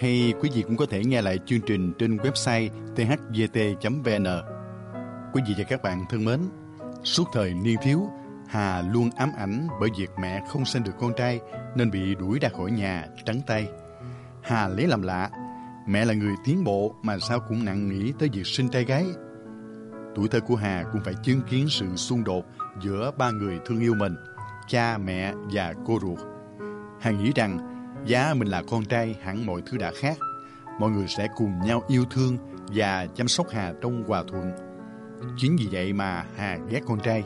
hay quý vị cũng có thể nghe lại chương trình trên website thgt.vn. Quý vị và các bạn thân mến, suốt thời niên thiếu, Hà luôn ám ảnh bởi việc mẹ không sinh được con trai nên bị đuổi ra khỏi nhà trắng tay. Hà lấy làm lạ, mẹ là người tiến bộ mà sao cũng nặng nghĩ tới việc sinh trai gái. Tuổi thơ của Hà cũng phải chứng kiến sự xung đột giữa ba người thương yêu mình, cha, mẹ và cô ruột. Hà nghĩ rằng giá mình là con trai hẳn mọi thứ đã khác. Mọi người sẽ cùng nhau yêu thương và chăm sóc Hà trong hòa thuận. Chính vì vậy mà Hà ghét con trai.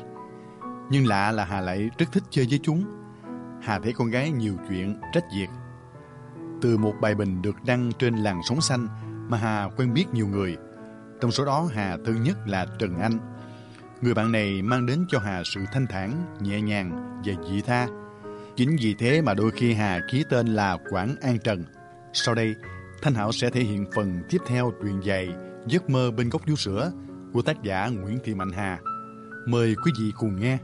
Nhưng lạ là Hà lại rất thích chơi với chúng. Hà thấy con gái nhiều chuyện trách việc. Từ một bài bình được đăng trên làng sống xanh mà Hà quen biết nhiều người. Trong số đó Hà thân nhất là Trần Anh. Người bạn này mang đến cho Hà sự thanh thản, nhẹ nhàng và dị tha. Chính vì thế mà đôi khi Hà ký tên là Quảng An Trần. Sau đây, Thanh Hảo sẽ thể hiện phần tiếp theo truyện dạy Giấc mơ bên gốc vú sữa của tác giả Nguyễn Thị Mạnh Hà. Mời quý vị cùng nghe.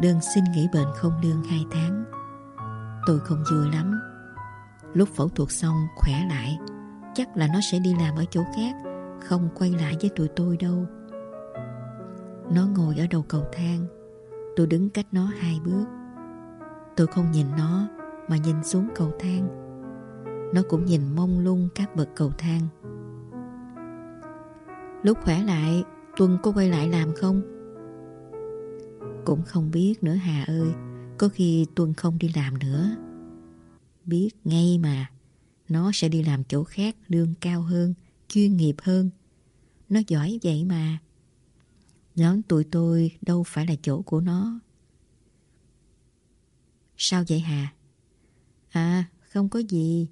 Đơn xin nghỉ bệnh không lương 2 tháng. Tôi không vui lắm. Lúc phẫu thuật xong khỏe lại, chắc là nó sẽ đi làm ở chỗ khác, không quay lại với tụi tôi đâu. Nó ngồi ở đầu cầu thang, tôi đứng cách nó hai bước. Tôi không nhìn nó mà nhìn xuống cầu thang. Nó cũng nhìn mông lung các bậc cầu thang. Lúc khỏe lại, Tuân có quay lại làm không? Cũng không biết nữa Hà ơi. Có khi Tuân không đi làm nữa. Biết ngay mà. Nó sẽ đi làm chỗ khác, Lương cao hơn, Chuyên nghiệp hơn. Nó giỏi vậy mà. Nhóm tụi tôi đâu phải là chỗ của nó. Sao vậy Hà? À không có gì.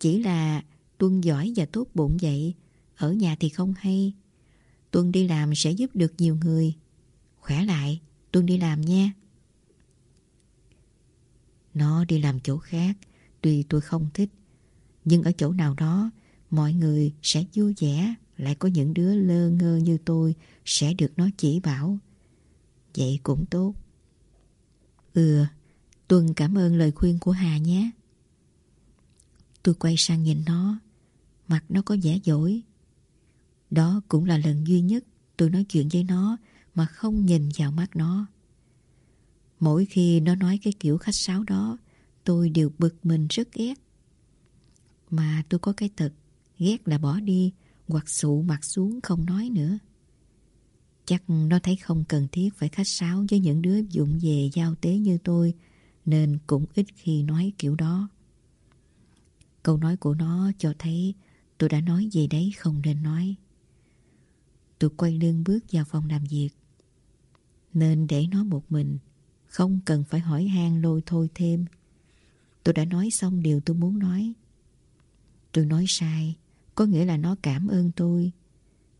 Chỉ là Tuân giỏi và tốt bụng vậy. Ở nhà thì không hay. Tuân đi làm sẽ giúp được nhiều người. Khỏe lại. Tuân đi làm nha. Nó đi làm chỗ khác, tuy tôi không thích. Nhưng ở chỗ nào đó, mọi người sẽ vui vẻ, lại có những đứa lơ ngơ như tôi sẽ được nó chỉ bảo. Vậy cũng tốt. Ừ, Tuân cảm ơn lời khuyên của Hà nhé. Tôi quay sang nhìn nó, mặt nó có vẻ dỗi. Đó cũng là lần duy nhất tôi nói chuyện với nó mà không nhìn vào mắt nó. Mỗi khi nó nói cái kiểu khách sáo đó, tôi đều bực mình rất ghét. Mà tôi có cái tật, ghét là bỏ đi hoặc sụ mặt xuống không nói nữa. Chắc nó thấy không cần thiết phải khách sáo với những đứa dụng về giao tế như tôi, nên cũng ít khi nói kiểu đó. Câu nói của nó cho thấy tôi đã nói gì đấy không nên nói. Tôi quay lưng bước vào phòng làm việc. Nên để nó một mình. Không cần phải hỏi han lôi thôi thêm. Tôi đã nói xong điều tôi muốn nói. Tôi nói sai, Có nghĩa là nó cảm ơn tôi,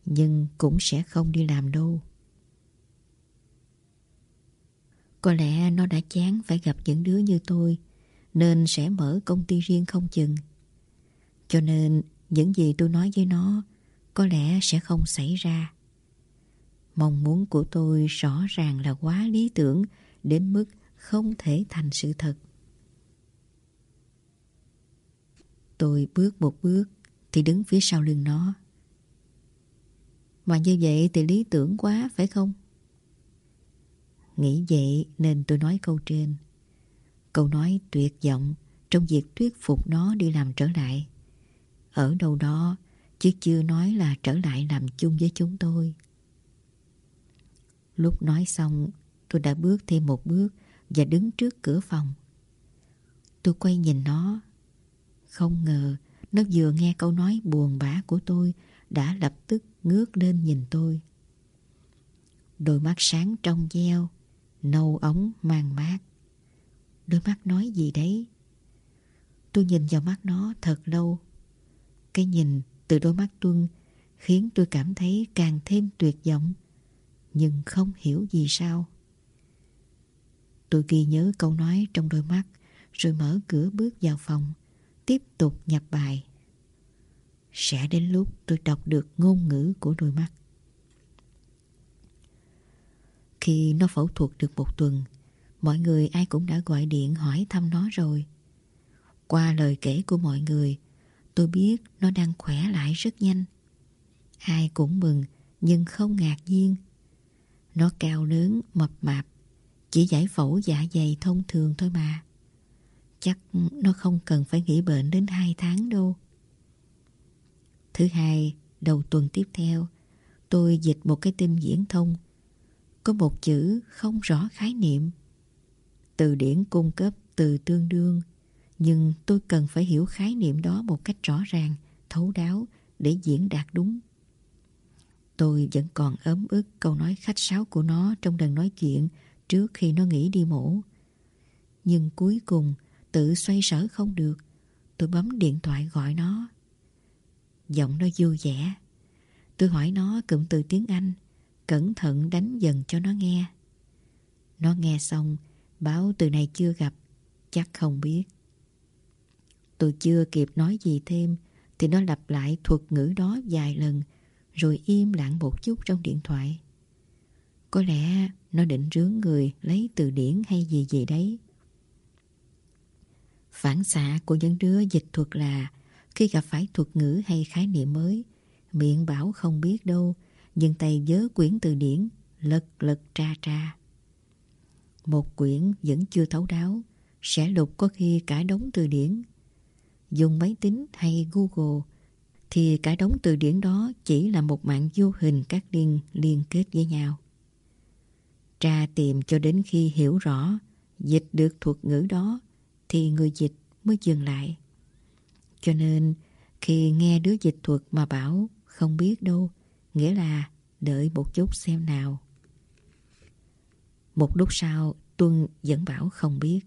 Nhưng cũng sẽ không đi làm đâu. Có lẽ nó đã chán phải gặp những đứa như tôi, Nên sẽ mở công ty riêng không chừng. Cho nên, những gì tôi nói với nó Có lẽ sẽ không xảy ra. Mong muốn của tôi rõ ràng là quá lý tưởng đến mức không thể thành sự thật. Tôi bước một bước thì đứng phía sau lưng nó. Mà như vậy thì lý tưởng quá, phải không? Nghĩ vậy nên tôi nói câu trên. Câu nói tuyệt vọng trong việc thuyết phục nó đi làm trở lại. Ở đâu đó, chứ chưa nói là trở lại làm chung với chúng tôi. Lúc nói xong, tôi đã bước thêm một bước và đứng trước cửa phòng. Tôi quay nhìn nó. Không ngờ nó vừa nghe câu nói buồn bã của tôi đã lập tức ngước lên nhìn tôi. Đôi mắt sáng trong veo, nâu ống mang mát. Đôi mắt nói gì đấy? Tôi nhìn vào mắt nó thật lâu. Cái nhìn từ đôi mắt Tuân khiến tôi cảm thấy càng thêm tuyệt vọng, nhưng không hiểu gì sao. Tôi ghi nhớ câu nói trong đôi mắt, rồi mở cửa bước vào phòng, tiếp tục nhập bài. Sẽ đến lúc tôi đọc được ngôn ngữ của đôi mắt. Khi nó phẫu thuật được một tuần, mọi người ai cũng đã gọi điện hỏi thăm nó rồi. Qua lời kể của mọi người, tôi biết nó đang khỏe lại rất nhanh. Ai cũng mừng, nhưng không ngạc nhiên. Nó cao lớn, mập mạp, chỉ giải phẫu dạ dày thông thường thôi mà. Chắc nó không cần phải nghỉ bệnh đến hai tháng đâu. Thứ hai, đầu tuần tiếp theo, tôi dịch một cái tin diễn thông. Có một chữ không rõ khái niệm. Từ điển cung cấp từ tương đương, nhưng tôi cần phải hiểu khái niệm đó một cách rõ ràng, thấu đáo để diễn đạt đúng. Tôi vẫn còn ấm ức câu nói khách sáo của nó trong lần nói chuyện trước khi nó nghỉ đi mổ. Nhưng cuối cùng tự xoay sở không được. Tôi bấm điện thoại gọi nó. Giọng nó vui vẻ. Tôi hỏi nó cụm từ tiếng Anh, cẩn thận đánh dần cho nó nghe. Nó nghe xong, báo từ này chưa gặp, chắc không biết. Tôi chưa kịp nói gì thêm, thì nó lặp lại thuật ngữ đó vài lần, rồi im lặng một chút trong điện thoại. Có lẽ nó định rướng người lấy từ điển hay gì gì đấy. Phản xạ của những đứa dịch thuật là khi gặp phải thuật ngữ hay khái niệm mới, miệng bảo không biết đâu, nhưng tay dớ quyển từ điển, lật lật tra tra. Một quyển vẫn chưa thấu đáo, sẽ lục có khi cả đống từ điển. Dùng máy tính hay Google thì cả đống từ điển đó chỉ là một mạng vô hình các liên liên kết với nhau. Tra tìm cho đến khi hiểu rõ, dịch được thuật ngữ đó, thì người dịch mới dừng lại. Cho nên, khi nghe đứa dịch thuật mà bảo không biết đâu, nghĩa là đợi một chút xem nào. Một lúc sau, Tuân vẫn bảo không biết,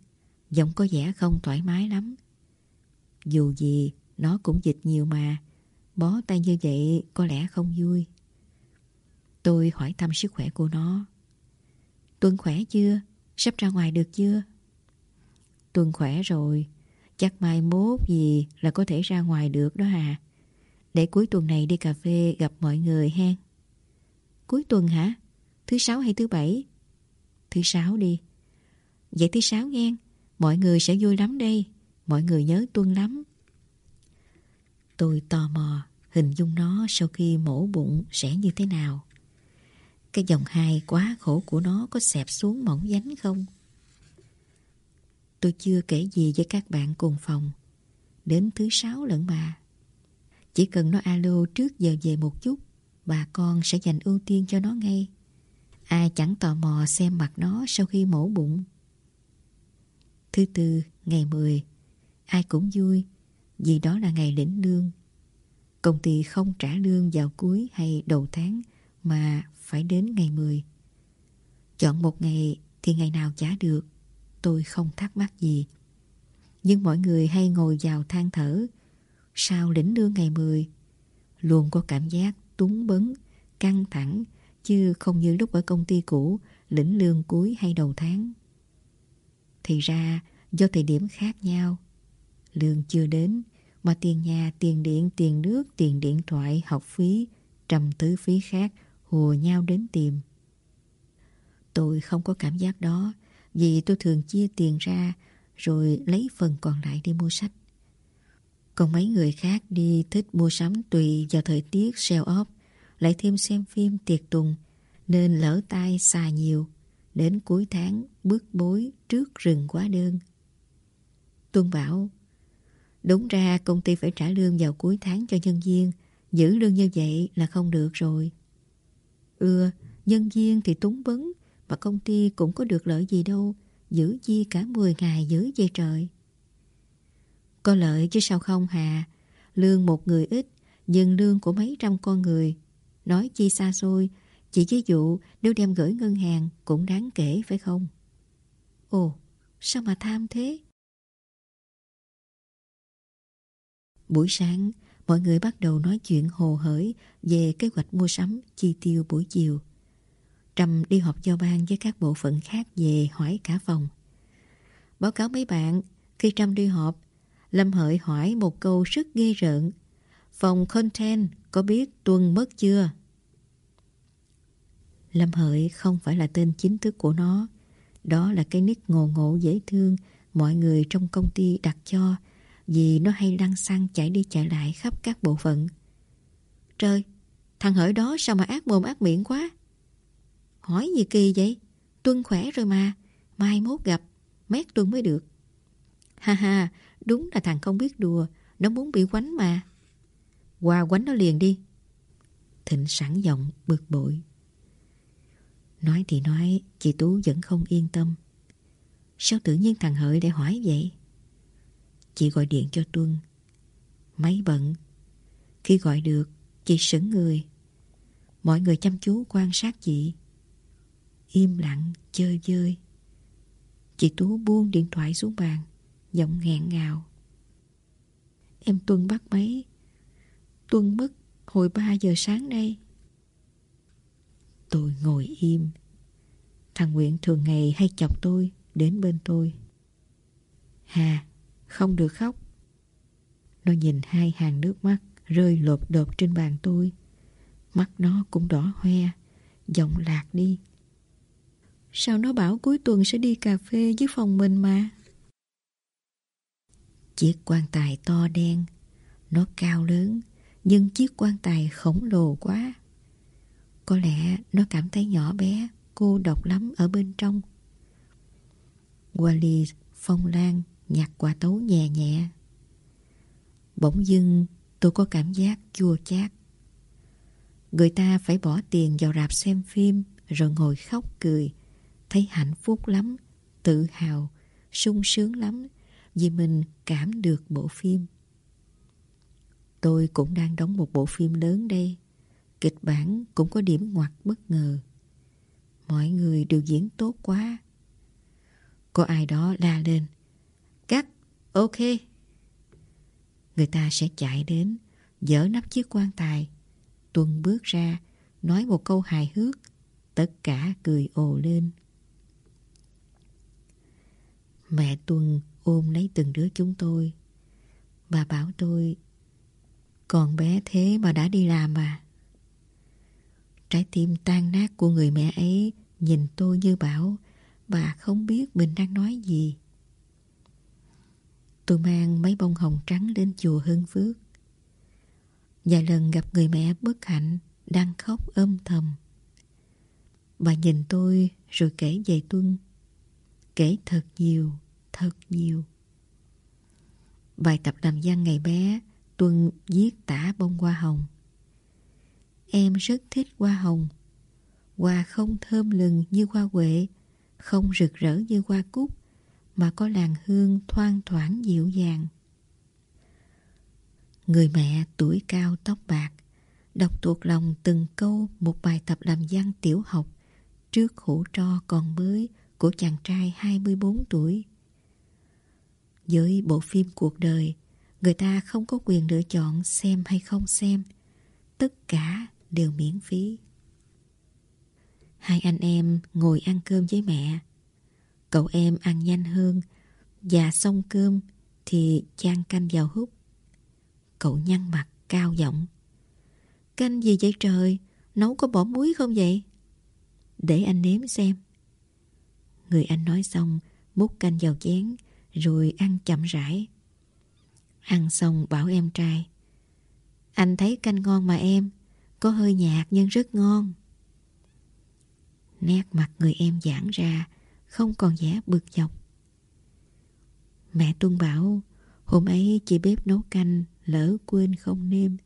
giọng có vẻ không thoải mái lắm. Dù gì, nó cũng dịch nhiều mà, bó tay như vậy có lẽ không vui. Tôi hỏi thăm sức khỏe của nó. Tuân khỏe chưa? Sắp ra ngoài được chưa? Tuân khỏe rồi. Chắc mai mốt gì là có thể ra ngoài được đó à. Để cuối tuần này đi cà phê gặp mọi người hen. Cuối tuần hả? Thứ sáu hay thứ bảy? Thứ sáu đi. Vậy thứ sáu nghe. Mọi người sẽ vui lắm đây. Mọi người nhớ Tuân lắm. Tôi tò mò hình dung nó sau khi mổ bụng sẽ như thế nào. Cái dòng hai quá khổ của nó có xẹp xuống mỏng dánh không? Tôi chưa kể gì với các bạn cùng phòng. Đến thứ sáu lận mà. Chỉ cần nó alo trước giờ về một chút, bà con sẽ dành ưu tiên cho nó ngay. Ai chẳng tò mò xem mặt nó sau khi mổ bụng. Thứ tư, ngày 10, ai cũng vui vì đó là ngày lĩnh lương. Công ty không trả lương vào cuối hay đầu tháng mà phải đến ngày 10. Chọn một ngày thì ngày nào trả được, tôi không thắc mắc gì. Nhưng mọi người hay ngồi vào than thở, sao lĩnh lương ngày 10? Luôn có cảm giác túng bấn, căng thẳng, chứ không như lúc ở công ty cũ, lĩnh lương cuối hay đầu tháng. Thì ra, do thời điểm khác nhau, lương chưa đến, mà tiền nhà, tiền điện, tiền nước, tiền điện thoại, học phí, trầm tứ phí khác hùa nhau đến tìm. Tôi không có cảm giác đó vì tôi thường chia tiền ra rồi lấy phần còn lại đi mua sách. Còn mấy người khác đi thích mua sắm tùy vào thời tiết sale off, lại thêm xem phim tiệc tùng, nên lỡ tay xài nhiều, đến cuối tháng bước bối trước rừng quá đơn. Tuân bảo, đúng ra công ty phải trả lương vào cuối tháng cho nhân viên, giữ lương như vậy là không được rồi. Ừ, nhân viên thì túng bấn, mà công ty cũng có được lợi gì đâu, giữ chi cả 10 ngày giữ dây trời. Có lợi chứ sao không hà. Lương một người ít, nhưng lương của mấy trăm con người. Nói chi xa xôi, chỉ ví dụ nếu đem gửi ngân hàng cũng đáng kể phải không? Ồ, sao mà tham thế? Buổi sáng, mọi người bắt đầu nói chuyện hồ hởi về kế hoạch mua sắm, chi tiêu buổi chiều. Trâm đi họp giao ban với các bộ phận khác về hỏi cả phòng. Báo cáo mấy bạn, khi Trâm đi họp, Lâm Hợi hỏi một câu rất ghê rợn. Phòng content có biết tuần mất chưa? Lâm Hợi không phải là tên chính thức của nó. Đó là cái nick ngộ ngộ dễ thương mọi người trong công ty đặt cho vì nó hay lăn xăng chạy đi chạy lại khắp các bộ phận. Trời, thằng hỡi đó sao mà ác mồm ác miệng quá? Hỏi gì kỳ vậy? Tuân khỏe rồi mà, mai mốt gặp, mét Tuân mới được. Ha ha, đúng là thằng không biết đùa, nó muốn bị quánh mà. Qua quánh nó liền đi. Thịnh sẵn giọng bực bội. Nói thì nói, chị Tú vẫn không yên tâm. Sao tự nhiên thằng Hợi lại hỏi vậy? Chị gọi điện cho Tuân. Máy bận. Khi gọi được, chị sững người. Mọi người chăm chú quan sát chị. Im lặng, chơi chơi. Chị Tú buông điện thoại xuống bàn, giọng nghẹn ngào. Em Tuân bắt máy. Tuân mất hồi 3 giờ sáng nay. Tôi ngồi im. Thằng Nguyện thường ngày hay chọc tôi đến bên tôi. Hà, không được khóc. Nó nhìn hai hàng nước mắt rơi lột đột trên bàn tôi. Mắt nó cũng đỏ hoe, giọng lạc đi. Sao nó bảo cuối tuần sẽ đi cà phê với phòng mình mà? Chiếc quan tài to đen, nó cao lớn, nhưng chiếc quan tài khổng lồ quá. Có lẽ nó cảm thấy nhỏ bé, cô độc lắm ở bên trong. Wally phong lan nhặt quả tấu nhẹ nhẹ. Bỗng dưng tôi có cảm giác chua chát. Người ta phải bỏ tiền vào rạp xem phim rồi ngồi khóc cười. Thấy hạnh phúc lắm, tự hào, sung sướng lắm vì mình cảm được bộ phim. Tôi cũng đang đóng một bộ phim lớn đây. Kịch bản cũng có điểm ngoặt bất ngờ. Mọi người đều diễn tốt quá. Có ai đó la lên. Ok. Người ta sẽ chạy đến, dỡ nắp chiếc quan tài. Tuân bước ra, nói một câu hài hước. Tất cả cười ồ lên. Mẹ Tuân ôm lấy từng đứa chúng tôi. Bà bảo tôi, còn bé thế mà đã đi làm à? Trái tim tan nát của người mẹ ấy nhìn tôi như bảo bà không biết mình đang nói gì. Tôi mang mấy bông hồng trắng đến chùa Hưng Phước. Vài lần gặp người mẹ bất hạnh đang khóc âm thầm. Bà nhìn tôi rồi kể về Tuân. Kể thật nhiều, thật nhiều. Bài tập làm văn ngày bé, Tuân viết tả bông hoa hồng. Em rất thích hoa hồng. Hoa không thơm lừng như hoa huệ, không rực rỡ như hoa cúc, mà có làn hương thoang thoảng dịu dàng. Người mẹ tuổi cao tóc bạc, đọc thuộc lòng từng câu một bài tập làm văn tiểu học trước hũ tro còn mới của chàng trai 24 tuổi. Với bộ phim cuộc đời, người ta không có quyền lựa chọn xem hay không xem. Tất cả đều miễn phí. Hai anh em ngồi ăn cơm với mẹ. Cậu em ăn nhanh hơn và xong cơm thì chan canh vào hút. Cậu nhăn mặt cao giọng. Canh gì vậy trời? Nấu có bỏ muối không vậy? Để anh nếm xem. Người anh nói xong múc canh vào chén rồi ăn chậm rãi. Ăn xong bảo em trai. Anh thấy canh ngon mà em. Có hơi nhạt nhưng rất ngon. Nét mặt người em giãn ra, không còn vẻ bực dọc. Mẹ Tuân bảo, hôm ấy chị bếp nấu canh, lỡ quên không nêm.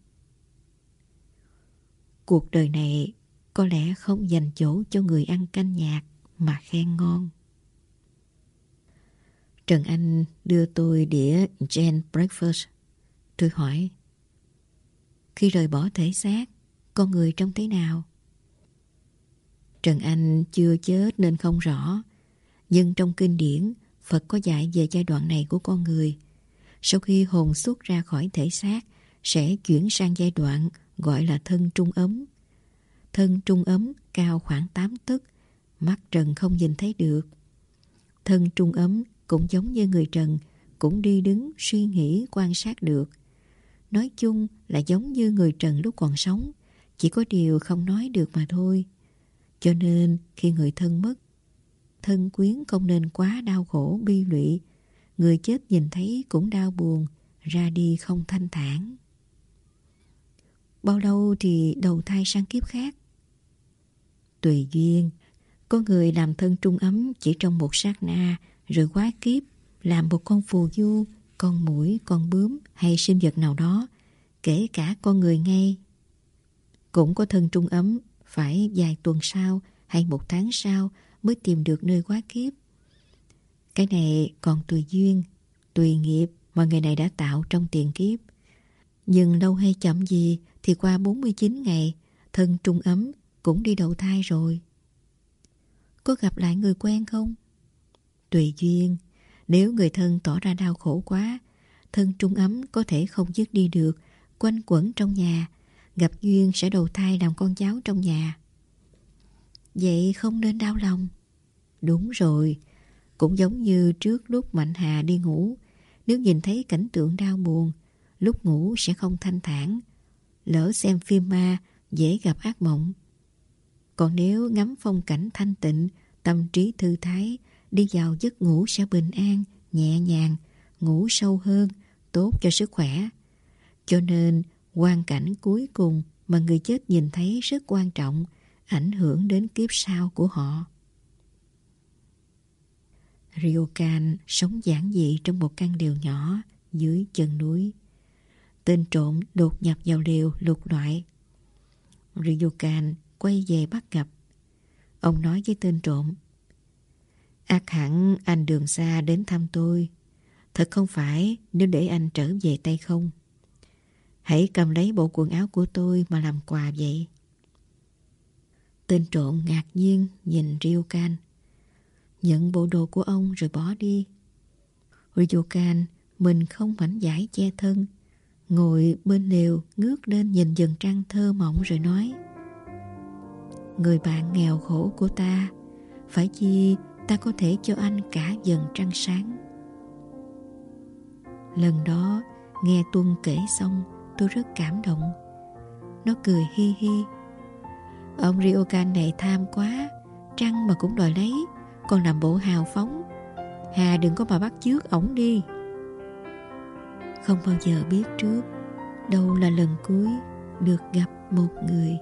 Cuộc đời này có lẽ không dành chỗ cho người ăn canh nhạt mà khen ngon. Trần Anh đưa tôi đĩa Gen Breakfast. Tôi hỏi, khi rời bỏ thể xác, con người trông thế nào? Trần Anh chưa chết nên không rõ, nhưng trong kinh điển, Phật có dạy về giai đoạn này của con người. Sau khi hồn xuất ra khỏi thể xác, sẽ chuyển sang giai đoạn gọi là thân trung ấm. Thân trung ấm cao khoảng 8 tấc, mắt trần không nhìn thấy được. Thân trung ấm cũng giống như người trần, cũng đi đứng, suy nghĩ, quan sát được. Nói chung là giống như người trần lúc còn sống, chỉ có điều không nói được mà thôi. Cho nên khi người thân mất, thân quyến không nên quá đau khổ bi lụy. Người chết nhìn thấy cũng đau buồn, ra đi không thanh thản. Bao lâu thì đầu thai sang kiếp khác? Tùy duyên, có người làm thân trung ấm chỉ trong một sát na, rồi quá kiếp, làm một con phù du, con mũi, con bướm hay sinh vật nào đó, kể cả con người ngay. Cũng có thân trung ấm, phải vài tuần sau hay một tháng sau mới tìm được nơi quá kiếp. Cái này còn tùy duyên, tùy nghiệp mà người này đã tạo trong tiền kiếp. Nhưng lâu hay chậm gì thì qua 49 ngày, thân trung ấm cũng đi đầu thai rồi. Có gặp lại người quen không? Tùy duyên, nếu người thân tỏ ra đau khổ quá, thân trung ấm có thể không dứt đi được, quanh quẩn trong nhà, gặp duyên sẽ đầu thai làm con cháu trong nhà. Vậy không nên đau lòng. Đúng rồi, cũng giống như trước lúc Mạnh Hà đi ngủ, nếu nhìn thấy cảnh tượng đau buồn, lúc ngủ sẽ không thanh thản. Lỡ xem phim ma, dễ gặp ác mộng. Còn nếu ngắm phong cảnh thanh tịnh, tâm trí thư thái, đi vào giấc ngủ sẽ bình an, nhẹ nhàng, ngủ sâu hơn, tốt cho sức khỏe. Cho nên, quan cảnh cuối cùng mà người chết nhìn thấy rất quan trọng, ảnh hưởng đến kiếp sau của họ. Ryokan sống giản dị trong một căn lều nhỏ dưới chân núi. Tên trộm đột nhập vào lều lục loại. Ryokan quay về bắt gặp. Ông nói với tên trộm. Ác hẳn anh đường xa đến thăm tôi. Thật không phải nếu để anh trở về tay không. Hãy cầm lấy bộ quần áo của tôi mà làm quà vậy. Tên trộm ngạc nhiên nhìn Ryokan. Nhận bộ đồ của ông rồi bỏ đi. Ryokan mình không mảnh giải che thân. Ngồi bên lều ngước lên nhìn dần trăng thơ mộng rồi nói, Người bạn nghèo khổ của ta, Phải chi ta có thể cho anh cả dần trăng sáng Lần đó, nghe Tuân kể xong, tôi rất cảm động Nó cười hi hi Ông Ryokan này tham quá, Trăng mà cũng đòi lấy, Còn làm bộ hào phóng. Hà đừng có mà bắt chước ổng đi. Không bao giờ biết trước, Đâu là lần cuối Được gặp một người.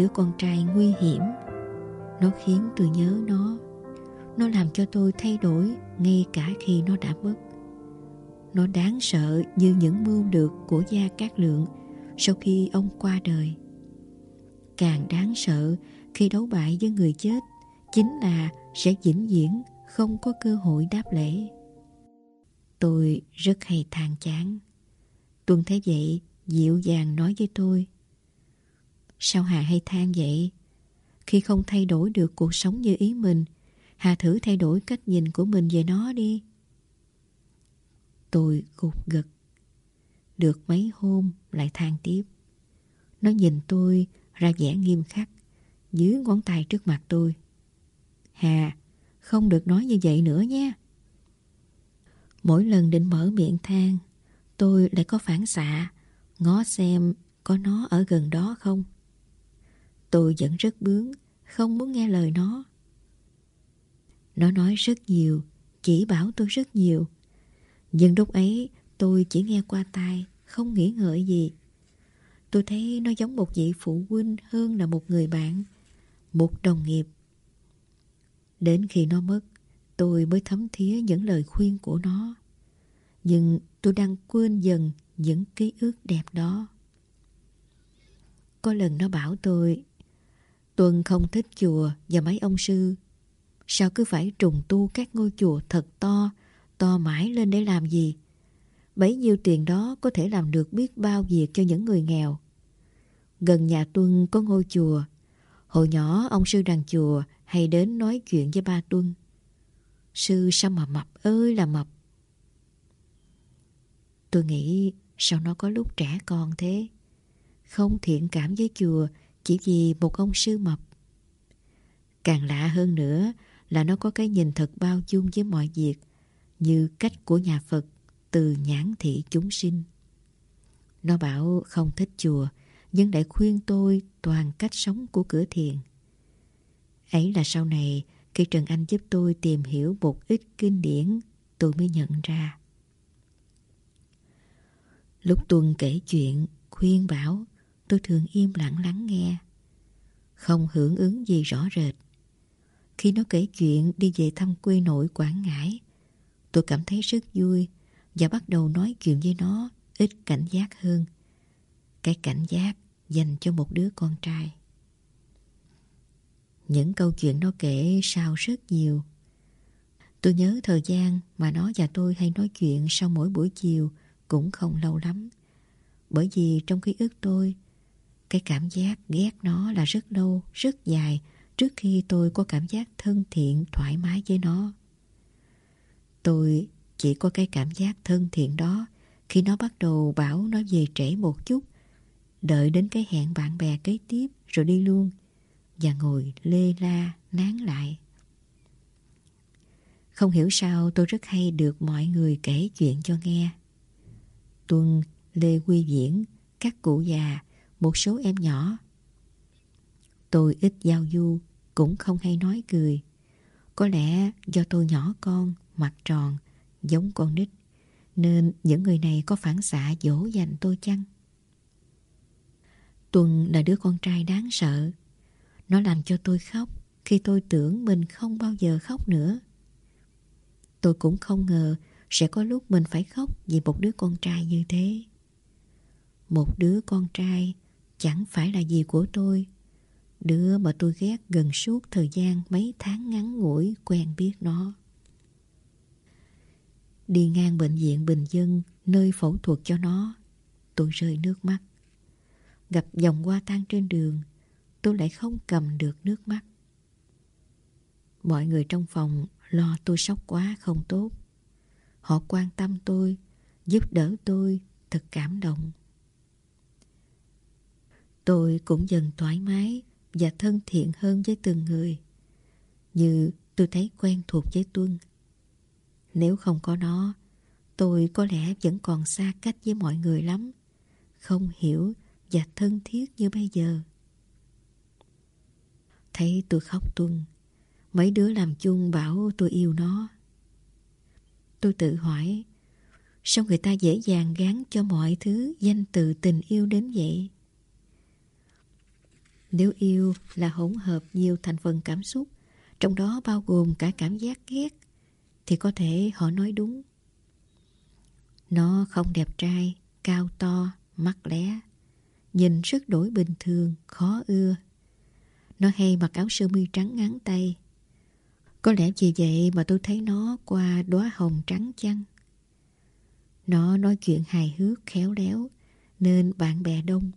Đứa con trai nguy hiểm. Nó khiến tôi nhớ nó. Nó làm cho tôi thay đổi ngay cả khi nó đã mất. Nó đáng sợ như những mưu lược của Gia Cát Lượng sau khi ông qua đời. Càng đáng sợ, khi đấu bại với người chết, Chính là sẽ vĩnh viễn không có cơ hội đáp lễ. Tôi rất hay than chán. Tuân thấy vậy, dịu dàng nói với tôi Sao Hà hay than vậy? Khi không thay đổi được cuộc sống như ý mình, Hà thử thay đổi cách nhìn của mình về nó đi. Tôi gục gật. Được mấy hôm lại than tiếp. Nó nhìn tôi ra vẻ nghiêm khắc, dưới ngón tay trước mặt tôi. Hà, không được nói như vậy nữa nha. Mỗi lần định mở miệng than, tôi lại có phản xạ, ngó xem có nó ở gần đó không. Tôi vẫn rất bướng, không muốn nghe lời nó. Nó nói rất nhiều, chỉ bảo tôi rất nhiều. Nhưng lúc ấy tôi chỉ nghe qua tai, không nghĩ ngợi gì. Tôi thấy nó giống một vị phụ huynh hơn là một người bạn, một đồng nghiệp. Đến khi nó mất, tôi mới thấm thía những lời khuyên của nó. Nhưng tôi đang quên dần những ký ức đẹp đó. Có lần nó bảo tôi Tuân không thích chùa và mấy ông sư. Sao cứ phải trùng tu các ngôi chùa thật to To mãi lên để làm gì? Bấy nhiêu tiền đó có thể làm được biết bao việc cho những người nghèo. Gần nhà Tuân có ngôi chùa. Hồi nhỏ ông sư đàn chùa hay đến nói chuyện với ba Tuân. Sư sao mà mập ơi là mập. Tôi nghĩ sao nó có lúc trẻ con thế? Không thiện cảm với chùa chỉ vì một ông sư mập. Càng lạ hơn nữa Là nó có cái nhìn thật bao dung với mọi việc Như cách của nhà Phật Từ nhãn thị chúng sinh. Nó bảo không thích chùa Nhưng lại khuyên tôi toàn cách sống của cửa thiền. Ấy là sau này Khi Trần Anh giúp tôi tìm hiểu một ít kinh điển Tôi mới nhận ra. Lúc Tuân kể chuyện, khuyên bảo, tôi thường im lặng lắng nghe. Không hưởng ứng gì rõ rệt. Khi nó kể chuyện đi về thăm quê nội Quảng Ngãi, tôi cảm thấy rất vui và bắt đầu nói chuyện với nó ít cảnh giác hơn. Cái cảnh giác dành cho một đứa con trai. Những câu chuyện nó kể sao rất nhiều. Tôi nhớ thời gian mà nó và tôi hay nói chuyện sau mỗi buổi chiều cũng không lâu lắm. Bởi vì trong ký ức tôi, cái cảm giác ghét nó là rất lâu, rất dài trước khi tôi có cảm giác thân thiện, thoải mái với nó. Tôi chỉ có cái cảm giác thân thiện đó khi nó bắt đầu bảo nó về trễ một chút, đợi đến cái hẹn bạn bè kế tiếp rồi đi luôn và ngồi lê la, nán lại. Không hiểu sao tôi rất hay được mọi người kể chuyện cho nghe. Tuân, Lê Quy Viễn, các cụ già, một số em nhỏ. Tôi ít giao du, cũng không hay nói cười. Có lẽ do tôi nhỏ con, mặt tròn, giống con nít, nên những người này có phản xạ dỗ dành tôi chăng? Tuần là đứa con trai đáng sợ. Nó làm cho tôi khóc khi tôi tưởng mình không bao giờ khóc nữa. Tôi cũng không ngờ sẽ có lúc mình phải khóc vì một đứa con trai như thế. Một đứa con trai chẳng phải là gì của tôi. Đứa mà tôi ghét gần suốt thời gian mấy tháng ngắn ngủi quen biết nó. Đi ngang bệnh viện Bình Dân nơi phẫu thuật cho nó, tôi rơi nước mắt. Gặp dòng hoa tan trên đường, tôi lại không cầm được nước mắt. Mọi người trong phòng lo tôi sốc quá không tốt. Họ quan tâm tôi, giúp đỡ tôi, thật cảm động. Tôi cũng dần thoải mái và thân thiện hơn với từng người. Như tôi thấy quen thuộc với Tuân. Nếu không có nó, tôi có lẽ vẫn còn xa cách với mọi người lắm. Không hiểu và thân thiết như bây giờ. Thấy tôi khóc Tuân, mấy đứa làm chung bảo tôi yêu nó. Tôi tự hỏi, sao người ta dễ dàng gán cho mọi thứ danh từ tình yêu đến vậy? Nếu yêu là hỗn hợp nhiều thành phần cảm xúc, trong đó bao gồm cả cảm giác ghét, thì có thể họ nói đúng. Nó không đẹp trai, cao to, mắt lé, nhìn rất đổi bình thường, khó ưa. Nó hay mặc áo sơ mi trắng ngắn tay, có lẽ vì vậy mà tôi thấy nó qua đóa hồng trắng chăng. Nó nói chuyện hài hước, khéo léo, nên bạn bè đông.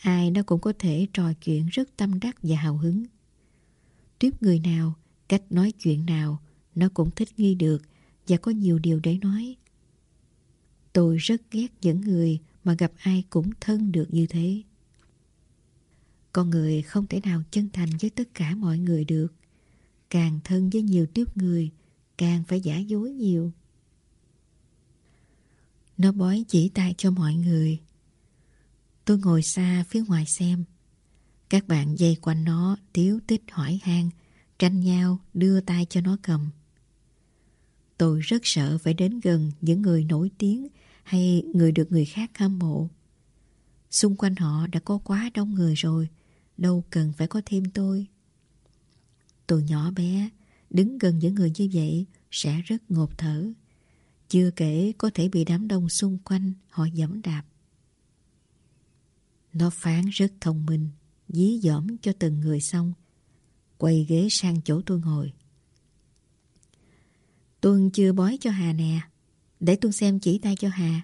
Ai nó cũng có thể trò chuyện rất tâm đắc và hào hứng. Tiếp người nào, cách nói chuyện nào, nó cũng thích nghi được và có nhiều điều để nói. Tôi rất ghét những người mà gặp ai cũng thân được như thế. Con người không thể nào chân thành với tất cả mọi người được. Càng thân với nhiều tiếp người Càng phải giả dối nhiều Nó bói chỉ tay cho mọi người Tôi ngồi xa phía ngoài xem Các bạn dây quanh nó Tiếu tích hỏi han Tranh nhau đưa tay cho nó cầm Tôi rất sợ phải đến gần Những người nổi tiếng Hay người được người khác hâm mộ Xung quanh họ đã có quá đông người rồi, đâu cần phải có thêm tôi. Tôi nhỏ bé, đứng gần những người như vậy sẽ rất ngột thở. Chưa kể có thể bị đám đông xung quanh họ dẫm đạp. Nó phán rất thông minh, dí dỏm cho từng người xong. Quay ghế sang chỗ tôi ngồi. Tuân chưa bói cho Hà nè. Để Tuân xem chỉ tay cho Hà.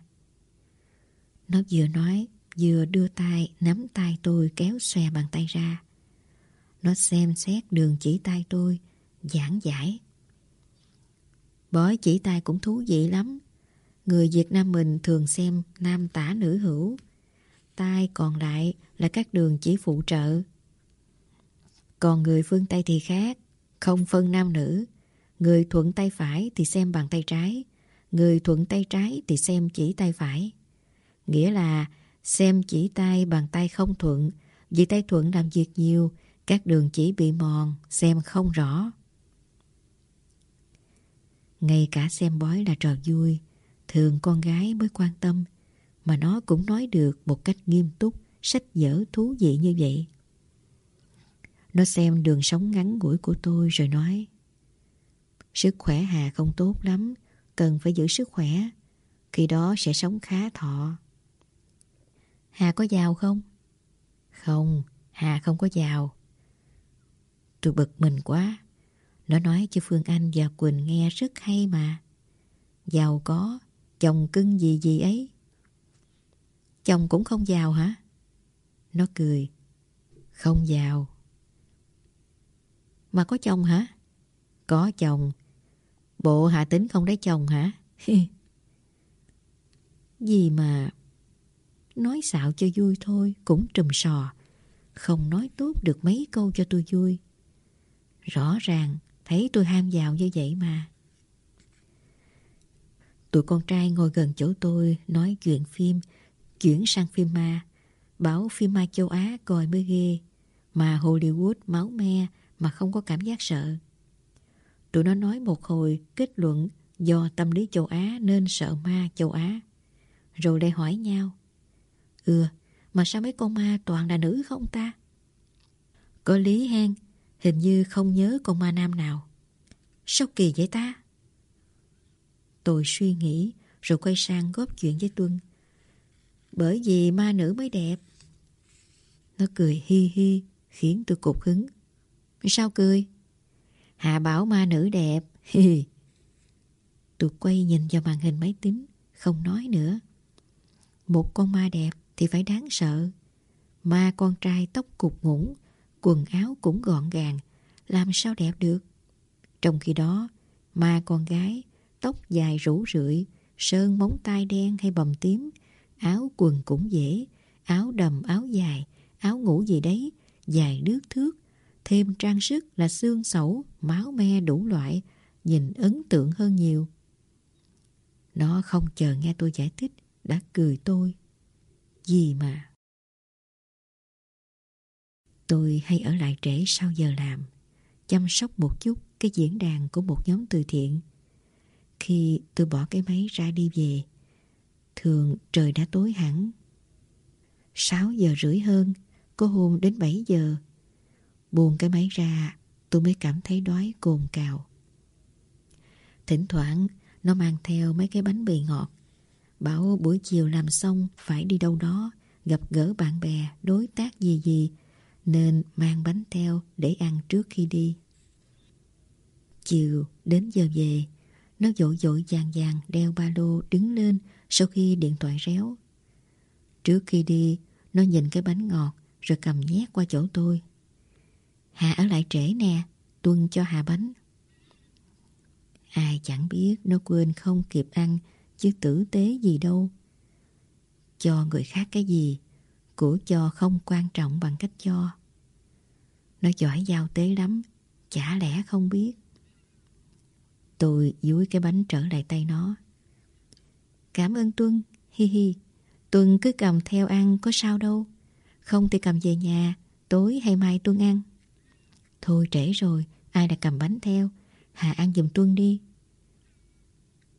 Nó vừa nói, vừa đưa tay nắm tay tôi kéo xòe bàn tay ra. Nó xem xét đường chỉ tay tôi, giảng giải. Bói chỉ tay cũng thú vị lắm. Người Việt Nam mình thường xem nam tả nữ hữu tay còn lại là các đường chỉ phụ trợ. Còn người phương Tây thì khác, không phân nam nữ. Người thuận tay phải thì xem bàn tay trái, người thuận tay trái thì xem chỉ tay phải. Nghĩa là xem chỉ tay bàn tay không thuận, vì tay thuận làm việc nhiều, các đường chỉ bị mòn, xem không rõ. Ngay cả xem bói là trò vui, thường con gái mới quan tâm, mà nó cũng nói được một cách nghiêm túc, sách vở thú vị như vậy. Nó xem đường sống ngắn ngủi của tôi rồi nói Sức khỏe Hà không tốt lắm, cần phải giữ sức khỏe, khi đó sẽ sống khá thọ. Hà có giàu không? Không, Hà không có giàu. Tôi bực mình quá. Nó nói cho Phương Anh và Quỳnh nghe rất hay mà. Giàu có, chồng cưng gì gì ấy. Chồng cũng không giàu hả? Nó cười. Không giàu. Mà có chồng hả? Có chồng. Bộ hạ tính không lấy chồng hả? gì mà... Nói xạo cho vui thôi, cũng trùm sò. Không nói tốt được mấy câu cho tôi vui. Rõ ràng thấy tôi ham giàu như vậy mà. Tụi con trai ngồi gần chỗ tôi nói chuyện phim, chuyển sang phim ma. Bảo phim ma châu Á coi mới ghê, mà Hollywood máu me mà không có cảm giác sợ. Tụi nó nói một hồi kết luận do tâm lý châu Á nên sợ ma châu Á. Rồi lại hỏi nhau. Ừ, mà sao mấy con ma toàn là nữ không ta? Có lý hen, hình như không nhớ con ma nam nào. Sao kỳ vậy ta? Tôi suy nghĩ rồi quay sang góp chuyện với Tuân. Bởi vì ma nữ mới đẹp. Nó cười hi hi khiến tôi cục hứng. Sao cười? Hạ bảo ma nữ đẹp. Hi Tôi quay nhìn vào màn hình máy tính, không nói nữa. Một con ma đẹp thì phải đáng sợ. Ma con trai tóc cục ngủng, quần áo cũng gọn gàng, làm sao đẹp được. Trong khi đó, ma con gái, tóc dài rủ rượi, sơn móng tay đen hay bầm tím, áo quần cũng dễ, áo đầm áo dài, áo ngủ gì đấy, dài đứt thước, thêm trang sức là xương sẩu, máu me đủ loại, nhìn ấn tượng hơn nhiều. Nó không chờ nghe tôi giải thích, đã cười tôi. Gì mà? Tôi hay ở lại trễ sau giờ làm, chăm sóc một chút cái diễn đàn của một nhóm từ thiện. Khi tôi bỏ cái máy ra đi về, thường trời đã tối hẳn. 6 giờ rưỡi hơn, có hôm đến 7 giờ. Buồn cái máy ra, tôi mới cảm thấy đói cồn cào. Thỉnh thoảng, nó mang theo mấy cái bánh bì ngọt. Bảo buổi chiều làm xong phải đi đâu đó, gặp gỡ bạn bè, đối tác gì gì, nên mang bánh theo để ăn trước khi đi. Chiều đến giờ về, nó dội dội vàng vàng đeo ba lô đứng lên sau khi điện thoại réo. Trước khi đi, nó nhìn cái bánh ngọt rồi cầm nhét qua chỗ tôi. Hà ở lại trễ nè, tuân cho Hà bánh. Ai chẳng biết nó quên không kịp ăn chứ tử tế gì đâu. Cho người khác cái gì, của cho không quan trọng bằng cách cho. Nó giỏi giao tế lắm, chả lẽ không biết. Tôi dúi cái bánh trở lại tay nó. Cảm ơn Tuân, hi hi. Tuân cứ cầm theo ăn có sao đâu. Không thì cầm về nhà, tối hay mai Tuân ăn. Thôi trễ rồi, ai đã cầm bánh theo. Hà ăn giùm Tuân đi.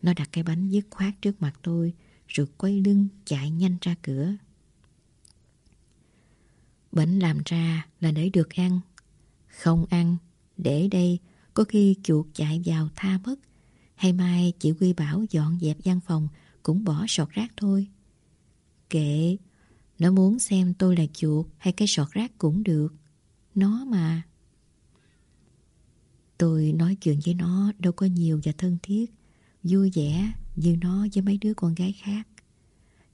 Nó đặt cái bánh dứt khoát trước mặt tôi, rồi quay lưng chạy nhanh ra cửa. bánh làm ra là để được ăn. Không ăn, để đây có khi chuột chạy vào tha mất. Hay mai chị Quy bảo dọn dẹp văn phòng cũng bỏ sọt rác thôi. Kệ, nó muốn xem tôi là chuột hay cái sọt rác cũng được. Nó mà. Tôi nói chuyện với nó đâu có nhiều và thân thiết, vui vẻ như nó với mấy đứa con gái khác.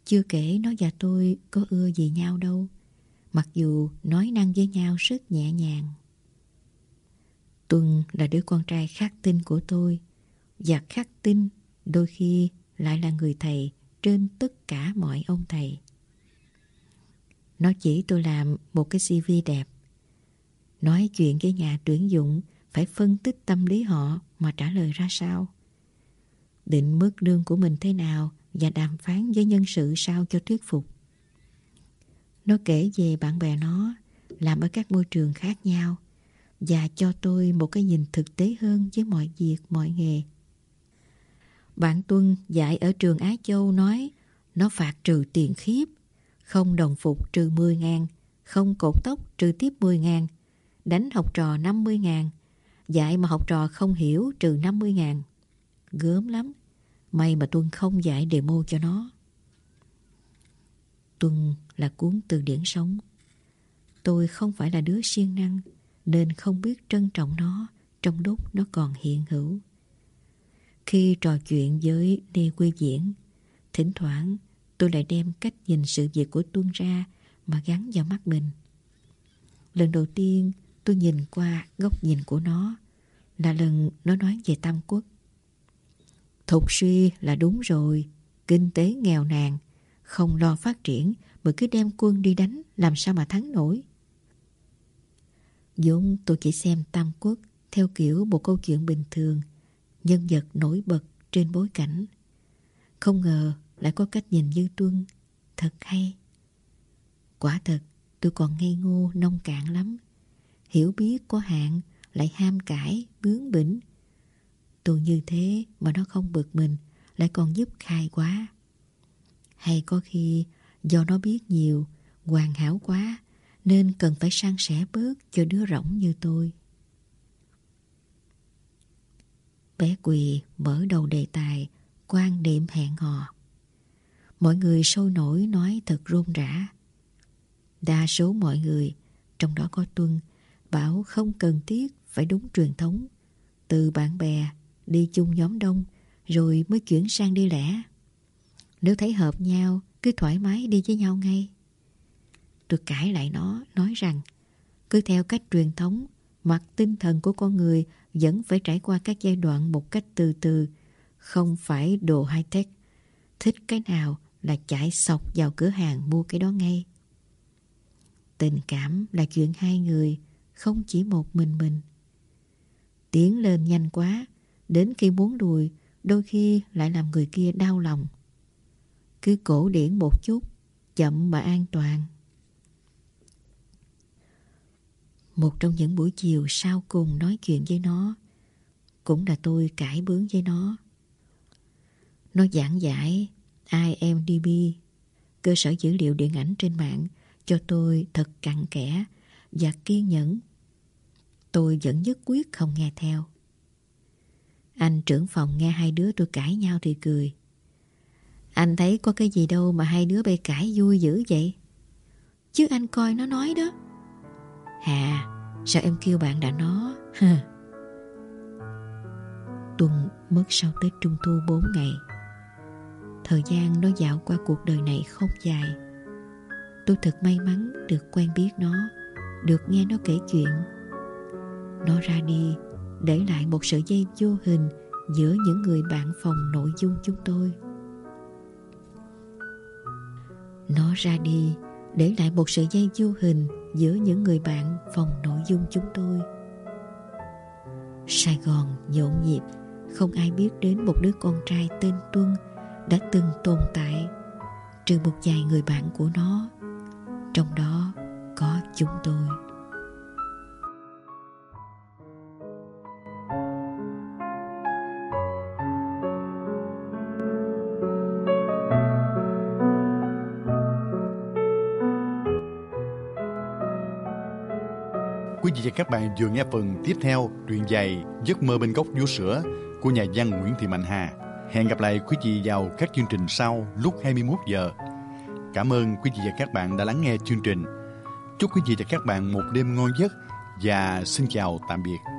Chưa kể nó và tôi có ưa gì nhau đâu, mặc dù nói năng với nhau rất nhẹ nhàng. Tuân là đứa con trai khắc tinh của tôi, và khắc tinh đôi khi lại là người thầy trên tất cả mọi ông thầy. Nó chỉ tôi làm một cái CV đẹp. Nói chuyện với nhà tuyển dụng phải phân tích tâm lý họ mà trả lời ra sao. Định mức lương của mình thế nào và đàm phán với nhân sự sao cho thuyết phục. Nó kể về bạn bè nó làm ở các môi trường khác nhau và cho tôi một cái nhìn thực tế hơn với mọi việc, mọi nghề. Bạn Tuân dạy ở trường Á Châu nói nó phạt trừ tiền khiếp, không đồng phục trừ 10 ngàn, không cột tóc trừ tiếp 10 ngàn, đánh học trò 50 ngàn, dạy mà học trò không hiểu trừ 50 ngàn. Gớm lắm, may mà Tuân không dạy demo cho nó. Tuân là cuốn từ điển sống. Tôi không phải là đứa siêng năng, nên không biết trân trọng nó trong lúc nó còn hiện hữu. Khi trò chuyện với Lê Quy Diễn, thỉnh thoảng tôi lại đem cách nhìn sự việc của Tuân ra mà gắn vào mắt mình. Lần đầu tiên tôi nhìn qua góc nhìn của nó là lần nó nói về Tam Quốc. Thục suy là đúng rồi, kinh tế nghèo nàn, không lo phát triển mà cứ đem quân đi đánh làm sao mà thắng nổi. vốn tôi chỉ xem Tam Quốc theo kiểu một câu chuyện bình thường, nhân vật nổi bật trên bối cảnh. Không ngờ lại có cách nhìn như Tuân, thật hay. Quả thật, tôi còn ngây ngô, nông cạn lắm. Hiểu biết có hạn, lại ham cãi, bướng bỉnh. Tôi như thế mà nó không bực mình, lại còn giúp khai quá. Hay có khi do nó biết nhiều, hoàn hảo quá, nên cần phải san sẻ bớt cho đứa rỗng như tôi. Bé Quỳ mở đầu đề tài quan điểm hẹn hò. Mọi người sôi nổi nói thật rôn rã. Đa số mọi người, trong đó có Tuân, bảo không cần thiết phải đúng truyền thống. Từ bạn bè, đi chung nhóm đông, rồi mới chuyển sang đi lẻ. Nếu thấy hợp nhau, cứ thoải mái đi với nhau ngay. Tôi cãi lại nó, nói rằng cứ theo cách truyền thống, mặt tinh thần của con người vẫn phải trải qua các giai đoạn một cách từ từ, không phải đồ high-tech. Thích cái nào là chạy sọc vào cửa hàng mua cái đó ngay. Tình cảm là chuyện hai người, không chỉ một mình mình. Tiến lên nhanh quá, đến khi muốn đùi, đôi khi lại làm người kia đau lòng. Cứ cổ điển một chút, chậm mà an toàn. Một trong những buổi chiều sau cùng nói chuyện với nó, cũng là tôi cãi bướng với nó. Nó giảng giải IMDb, cơ sở dữ liệu điện ảnh trên mạng, cho tôi thật cặn kẽ và kiên nhẫn. Tôi vẫn nhất quyết không nghe theo. Anh trưởng phòng nghe hai đứa tôi cãi nhau thì cười. Anh thấy có cái gì đâu mà hai đứa bay cãi vui dữ vậy? Chứ anh coi nó nói đó. Hà, sao em kêu bạn đã nó? Tuần mất sau Tết Trung Thu 4 ngày. Thời gian nó dạo qua cuộc đời này không dài Tôi thật may mắn được quen biết nó Được nghe nó kể chuyện Nó ra đi Để lại một sợi dây vô hình Giữa những người bạn phòng nội dung chúng tôi Nó ra đi Để lại một sợi dây vô hình Giữa những người bạn phòng nội dung chúng tôi. Sài Gòn, nhộn nhịp, Không ai biết đến một đứa con trai tên Tuân đã từng tồn tại trừ một vài người bạn của nó. Trong đó có chúng tôi. Vị và các bạn vừa nghe phần tiếp theo truyện dài Giấc mơ bên góc vú sữa của nhà văn Nguyễn Thị Mạnh Hà. Hẹn gặp lại quý vị vào các chương trình sau lúc 21 giờ. Cảm ơn quý vị và các bạn đã lắng nghe chương trình. Chúc quý vị và các bạn một đêm ngon giấc và xin chào tạm biệt.